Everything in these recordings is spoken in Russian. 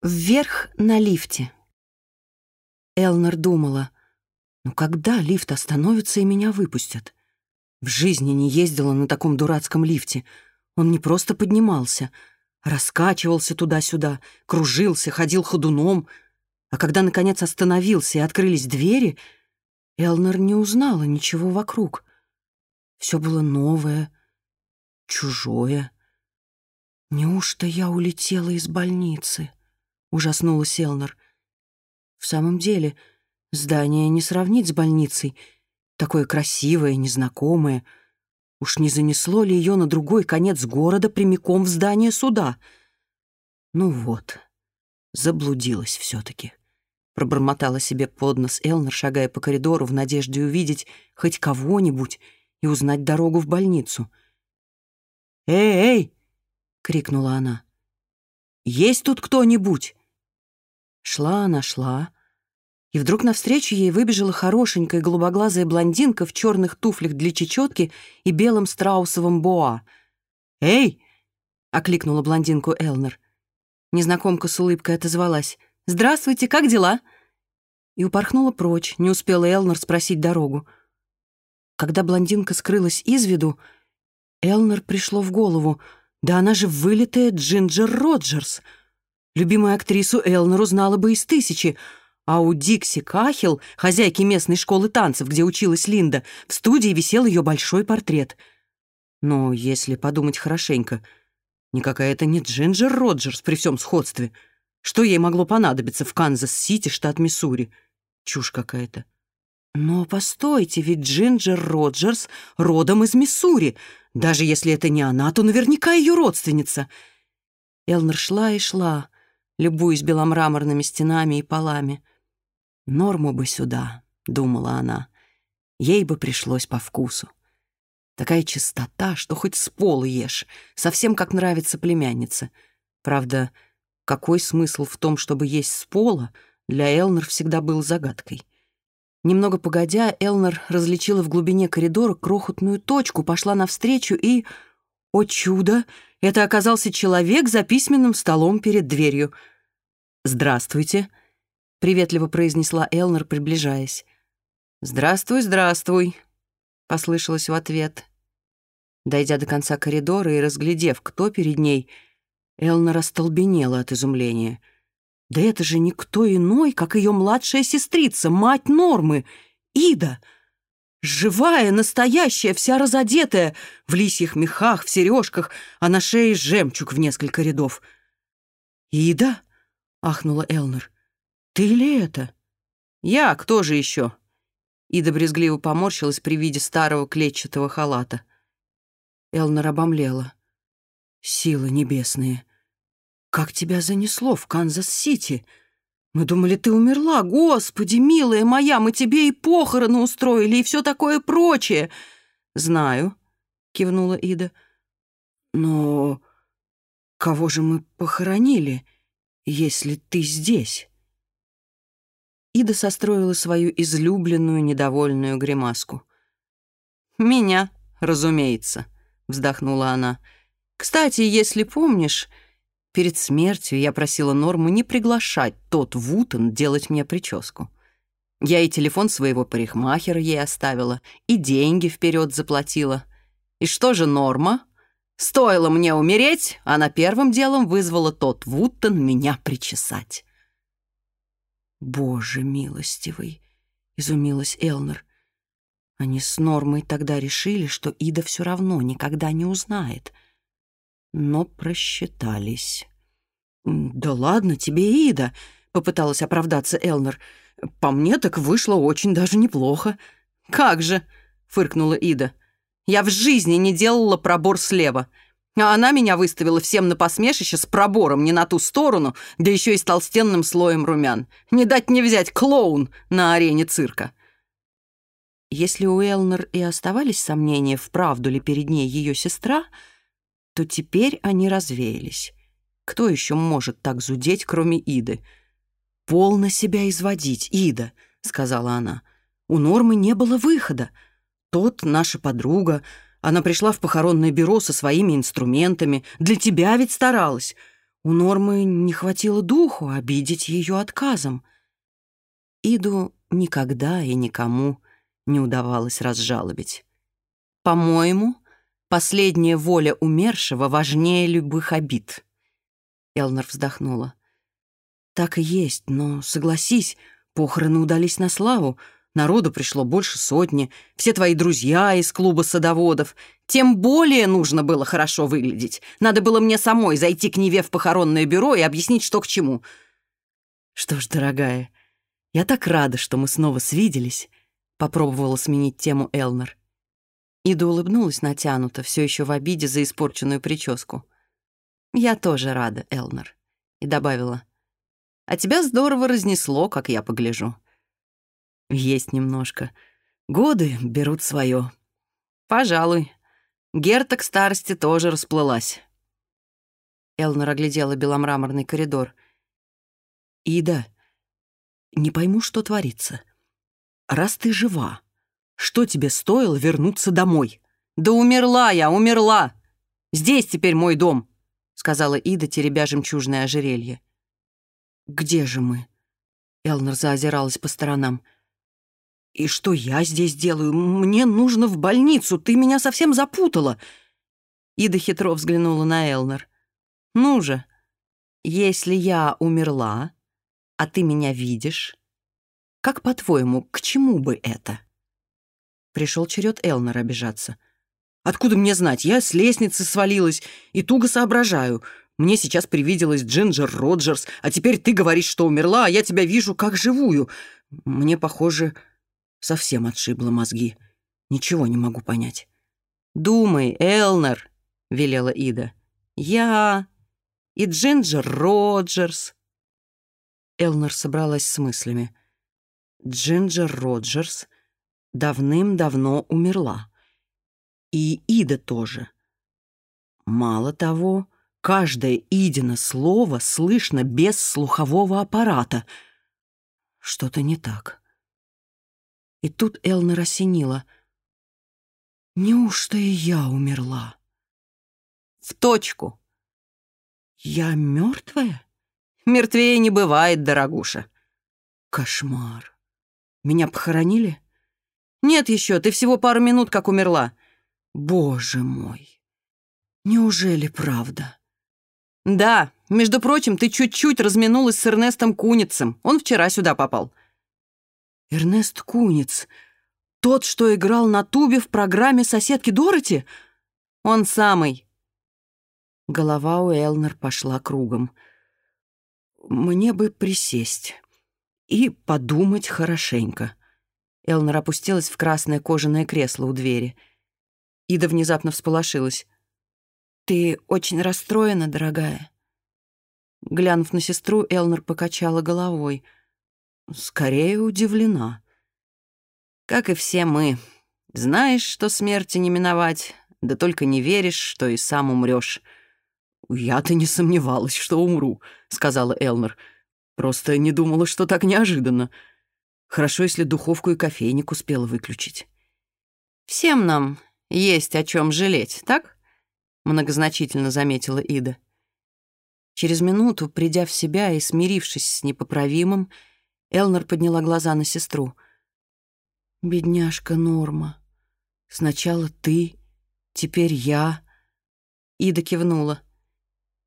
Вверх на лифте. Элнер думала, ну когда лифт остановится и меня выпустят? В жизни не ездила на таком дурацком лифте. Он не просто поднимался, раскачивался туда-сюда, кружился, ходил ходуном. А когда, наконец, остановился и открылись двери, Элнер не узнала ничего вокруг. Все было новое, чужое. Неужто я улетела из больницы? — ужаснула Селнер. В самом деле, здание не сравнить с больницей. Такое красивое, незнакомое. Уж не занесло ли ее на другой конец города прямиком в здание суда? Ну вот, заблудилась все-таки. Пробормотала себе под нос Элнер, шагая по коридору в надежде увидеть хоть кого-нибудь и узнать дорогу в больницу. «Эй, эй!» — крикнула она. «Есть тут кто-нибудь?» Шла она, шла, и вдруг навстречу ей выбежала хорошенькая голубоглазая блондинка в черных туфлях для чечетки и белом страусовом боа. «Эй!» — окликнула блондинку Элнер. Незнакомка с улыбкой отозвалась. «Здравствуйте, как дела?» И упорхнула прочь, не успела Элнер спросить дорогу. Когда блондинка скрылась из виду, Элнер пришло в голову, да она же вылитая Джинджер Роджерс — Любимую актрису Элнер узнала бы из тысячи, а у Дикси Кахил, хозяйки местной школы танцев, где училась Линда, в студии висел ее большой портрет. Но если подумать хорошенько, никакая это не Джинджер Роджерс при всем сходстве. Что ей могло понадобиться в Канзас-Сити, штат Миссури? Чушь какая-то. Но постойте, ведь Джинджер Роджерс родом из Миссури. Даже если это не она, то наверняка ее родственница. Элнер шла и шла, любуясь беломраморными стенами и полами. «Норму бы сюда», — думала она. Ей бы пришлось по вкусу. Такая чистота, что хоть с пола ешь, совсем как нравится племяннице. Правда, какой смысл в том, чтобы есть с пола, для Элнер всегда был загадкой. Немного погодя, Элнер различила в глубине коридора крохотную точку, пошла навстречу и... О чудо! Это оказался человек за письменным столом перед дверью. «Здравствуйте», — приветливо произнесла Элнер, приближаясь. «Здравствуй, здравствуй», — послышалось в ответ. Дойдя до конца коридора и разглядев, кто перед ней, Элнер остолбенела от изумления. «Да это же никто иной, как ее младшая сестрица, мать Нормы, Ида!» живая, настоящая, вся разодетая, в лисьих мехах, в сережках, а на шее жемчуг в несколько рядов. «Ида?» — ахнула Элнер. «Ты ли это?» «Я, кто же еще?» Ида брезгливо поморщилась при виде старого клетчатого халата. Элнер обомлела. «Силы небесные! Как тебя занесло в Канзас-Сити?» Мы думали, ты умерла. Господи, милая моя, мы тебе и похороны устроили, и все такое прочее. Знаю, кивнула Ида. Но кого же мы похоронили, если ты здесь? Ида состроила свою излюбленную недовольную гримаску. «Меня, разумеется», — вздохнула она. «Кстати, если помнишь, Перед смертью я просила Норму не приглашать тот Вутон делать мне прическу. Я и телефон своего парикмахера ей оставила, и деньги вперед заплатила. И что же Норма? Стоило мне умереть, она первым делом вызвала тот Вуттон меня причесать. «Боже милостивый!» — изумилась Элнер. Они с Нормой тогда решили, что Ида все равно никогда не узнает — но просчитались. «Да ладно тебе, Ида», — попыталась оправдаться Элнер. «По мне так вышло очень даже неплохо». «Как же», — фыркнула Ида. «Я в жизни не делала пробор слева». А она меня выставила всем на посмешище с пробором не на ту сторону, да еще и с толстенным слоем румян. Не дать не взять клоун на арене цирка. Если у Элнер и оставались сомнения, вправду ли перед ней ее сестра, то теперь они развеялись. Кто еще может так зудеть, кроме Иды? «Полно себя изводить, Ида», — сказала она. «У Нормы не было выхода. Тот наша подруга. Она пришла в похоронное бюро со своими инструментами. Для тебя ведь старалась. у Нормы не хватило духу обидеть ее отказом. Последняя воля умершего важнее любых обид. Элнер вздохнула. Так и есть, но согласись, похороны удались на славу. Народу пришло больше сотни, все твои друзья из клуба садоводов. Тем более нужно было хорошо выглядеть. Надо было мне самой зайти к Неве в похоронное бюро и объяснить, что к чему. Что ж, дорогая, я так рада, что мы снова свиделись. Попробовала сменить тему Элнер. Ида улыбнулась натянуто, все еще в обиде за испорченную прическу. «Я тоже рада, Элнер», и добавила. «А тебя здорово разнесло, как я погляжу». «Есть немножко. Годы берут свое. «Пожалуй. Герта к старости тоже расплылась». Элнер оглядела беломраморный коридор. «Ида, не пойму, что творится. Раз ты жива, что тебе стоило вернуться домой?» «Да умерла я, умерла! Здесь теперь мой дом!» сказала Ида, теребя жемчужное ожерелье. «Где же мы?» Элнер заозиралась по сторонам. «И что я здесь делаю? Мне нужно в больницу, ты меня совсем запутала!» Ида хитро взглянула на Элнер. «Ну же, если я умерла, а ты меня видишь, как, по-твоему, к чему бы это?» Пришел черед Элнер обижаться. «Откуда мне знать? Я с лестницы свалилась и туго соображаю. Мне сейчас привиделась Джинджер Роджерс, а теперь ты говоришь, что умерла, а я тебя вижу как живую. Мне, похоже, совсем отшибло мозги. Ничего не могу понять». «Думай, Элнер», — велела Ида. «Я и Джинджер Роджерс». Элнер собралась с мыслями. Джинджер давным давно умерла. И Ида тоже. Мало того, каждое Идино слово слышно без слухового аппарата. Что-то не так. И тут Элна рассенила. Неужто и я умерла? В точку. Я мертвая? Мертвее не бывает, дорогуша. Кошмар. Меня похоронили? Нет еще, ты всего пару минут как умерла». «Боже мой! Неужели правда?» «Да, между прочим, ты чуть-чуть разминулась с Эрнестом Куницем. Он вчера сюда попал». «Эрнест Куниц? Тот, что играл на тубе в программе «Соседки Дороти»?» «Он самый». Голова у Элнер пошла кругом. «Мне бы присесть и подумать хорошенько». Элнер опустилась в красное кожаное кресло у двери. Ида внезапно всполошилась. «Ты очень расстроена, дорогая?» Глянув на сестру, Элнер покачала головой. «Скорее удивлена». «Как и все мы. Знаешь, что смерти не миновать, да только не веришь, что и сам умрешь. «Я-то не сомневалась, что умру», — сказала Элнер. «Просто не думала, что так неожиданно». Хорошо, если духовку и кофейник успела выключить. «Всем нам есть о чем жалеть, так?» — многозначительно заметила Ида. Через минуту, придя в себя и смирившись с непоправимым, Элнер подняла глаза на сестру. «Бедняжка Норма, сначала ты, теперь я». Ида кивнула.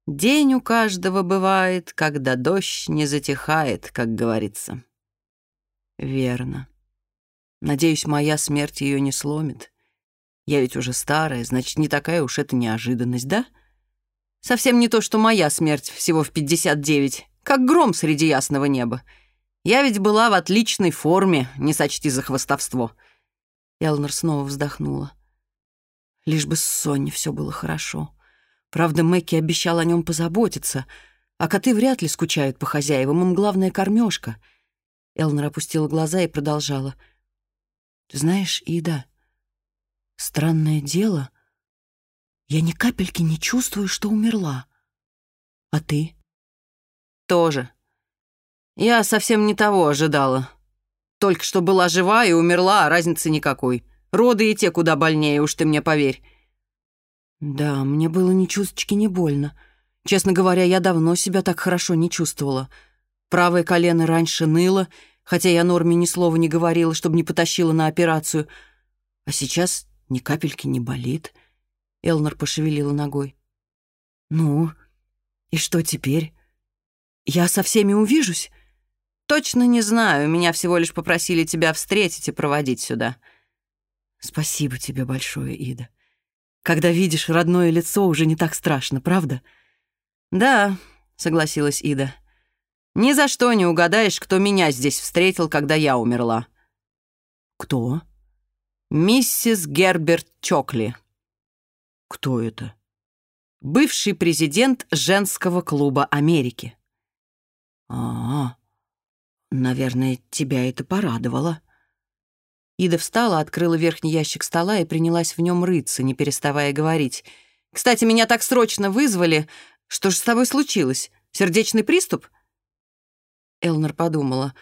«День у каждого бывает, когда дождь не затихает, как говорится». Верно. Надеюсь, моя смерть ее не сломит. Я ведь уже старая, значит, не такая уж это неожиданность, да? Совсем не то, что моя смерть всего в 59, как гром среди ясного неба. Я ведь была в отличной форме, не сочти за хвостовство. Элнер снова вздохнула. Лишь бы с Сонни все было хорошо. Правда, Мэкки обещал о нем позаботиться, а коты вряд ли скучают по хозяевам, им главное — кормежка — Элнер опустила глаза и продолжала. «Ты знаешь, Ида, странное дело, я ни капельки не чувствую, что умерла. А ты?» «Тоже. Я совсем не того ожидала. Только что была жива и умерла, а разницы никакой. Роды и те куда больнее, уж ты мне поверь. Да, мне было ни чуточки не больно. Честно говоря, я Правое колено раньше ныло, хотя я Норме ни слова не говорила, чтобы не потащила на операцию. А сейчас ни капельки не болит. Элнер пошевелила ногой. «Ну, и что теперь? Я со всеми увижусь?» «Точно не знаю. Меня всего лишь попросили тебя встретить и проводить сюда». «Спасибо тебе большое, Ида. Когда видишь родное лицо, уже не так страшно, правда?» «Да», — согласилась Ида. «Ни за что не угадаешь, кто меня здесь встретил, когда я умерла». «Кто?» «Миссис Герберт Чокли». «Кто это?» «Бывший президент женского клуба Америки». «А, -а наверное, тебя это порадовало». Ида встала, открыла верхний ящик стола и принялась в нем рыться, не переставая говорить. Элнер подумала.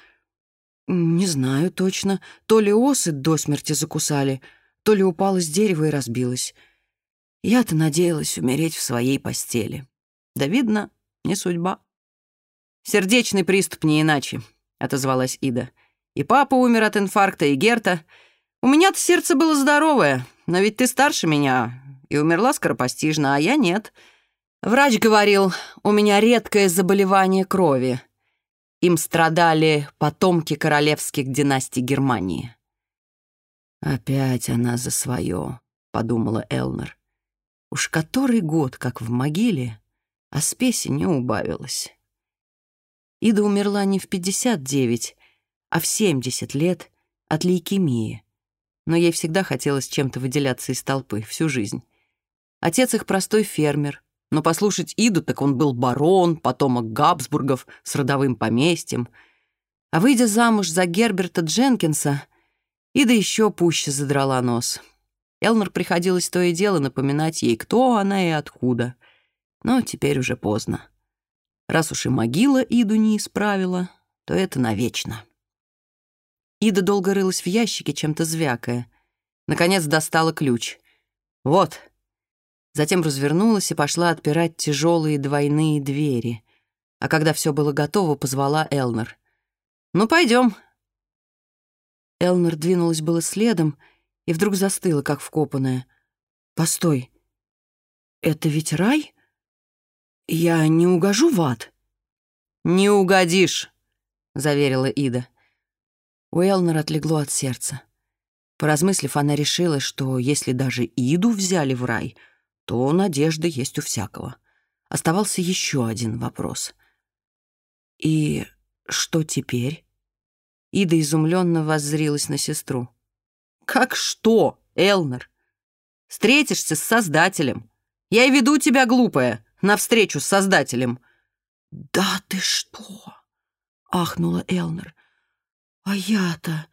«Не знаю точно. То ли осы до смерти закусали, то ли упала с дерева и разбилась. Я-то надеялась умереть в своей постели. Да, видно, не судьба». «Сердечный приступ не иначе», — отозвалась Ида. «И папа умер от инфаркта, и Герта. У меня-то сердце было здоровое, но ведь ты старше меня и умерла скоропостижно, а я нет. Врач говорил, у меня редкое заболевание крови». Им страдали потомки королевских династий Германии. «Опять она за свое», — подумала Элнер. «Уж который год, как в могиле, а спеси не убавилось». Ида умерла не в 59, а в 70 лет от лейкемии. Но ей всегда хотелось чем-то выделяться из толпы всю жизнь. Отец их простой фермер — но послушать Иду, так он был барон, потомок Габсбургов с родовым поместьем. А выйдя замуж за Герберта Дженкинса, Ида еще пуще задрала нос. Элнер приходилось то и дело напоминать ей, кто она и откуда. Но теперь уже поздно. Раз уж и могила Иду не исправила, то это навечно. Ида долго рылась в ящике, чем-то звякая. Наконец достала ключ. «Вот», Затем развернулась и пошла отпирать тяжелые двойные двери. А когда все было готово, позвала Элнер. «Ну, пойдем». Элнер двинулась было следом и вдруг застыла, как вкопанная. «Постой, это ведь рай? Я не угожу в ад?» «Не угодишь», — заверила Ида. У Элнер отлегло от сердца. Поразмыслив, она решила, что если даже Иду взяли в рай — то надежда есть у всякого. Оставался еще один вопрос. «И что теперь?» Ида изумленно воззрилась на сестру. «Как что, Элнер? Встретишься с Создателем. Я и веду тебя, глупая, навстречу с Создателем». «Да ты что?» — ахнула Элнер. «А я-то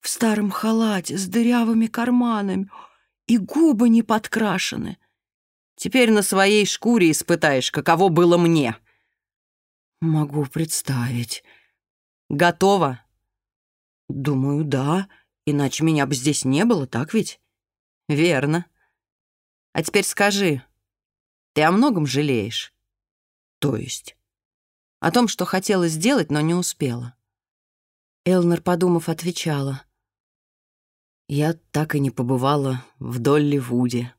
в старом халате с дырявыми Теперь на своей шкуре испытаешь, каково было мне». «Могу представить». Готова? «Думаю, да. Иначе меня бы здесь не было, так ведь?» «Верно. А теперь скажи, ты о многом жалеешь?» «То есть?» «О том, что хотела сделать, но не успела». Элнер, подумав, отвечала. «Я так и не побывала в Долливуде».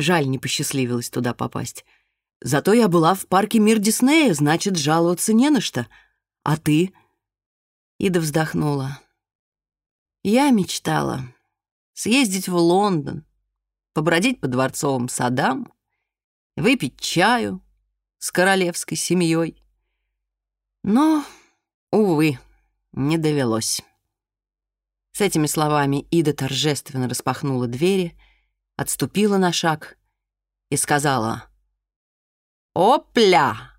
Жаль, не посчастливилось туда попасть. Зато я была в парке «Мир Диснея», значит, жаловаться не на что. А ты?» Ида вздохнула. «Я мечтала съездить в Лондон, побродить по дворцовым садам, выпить чаю с королевской семьей. Но, увы, не довелось. С этими словами Ида торжественно распахнула двери — отступила на шаг и сказала «Опля!»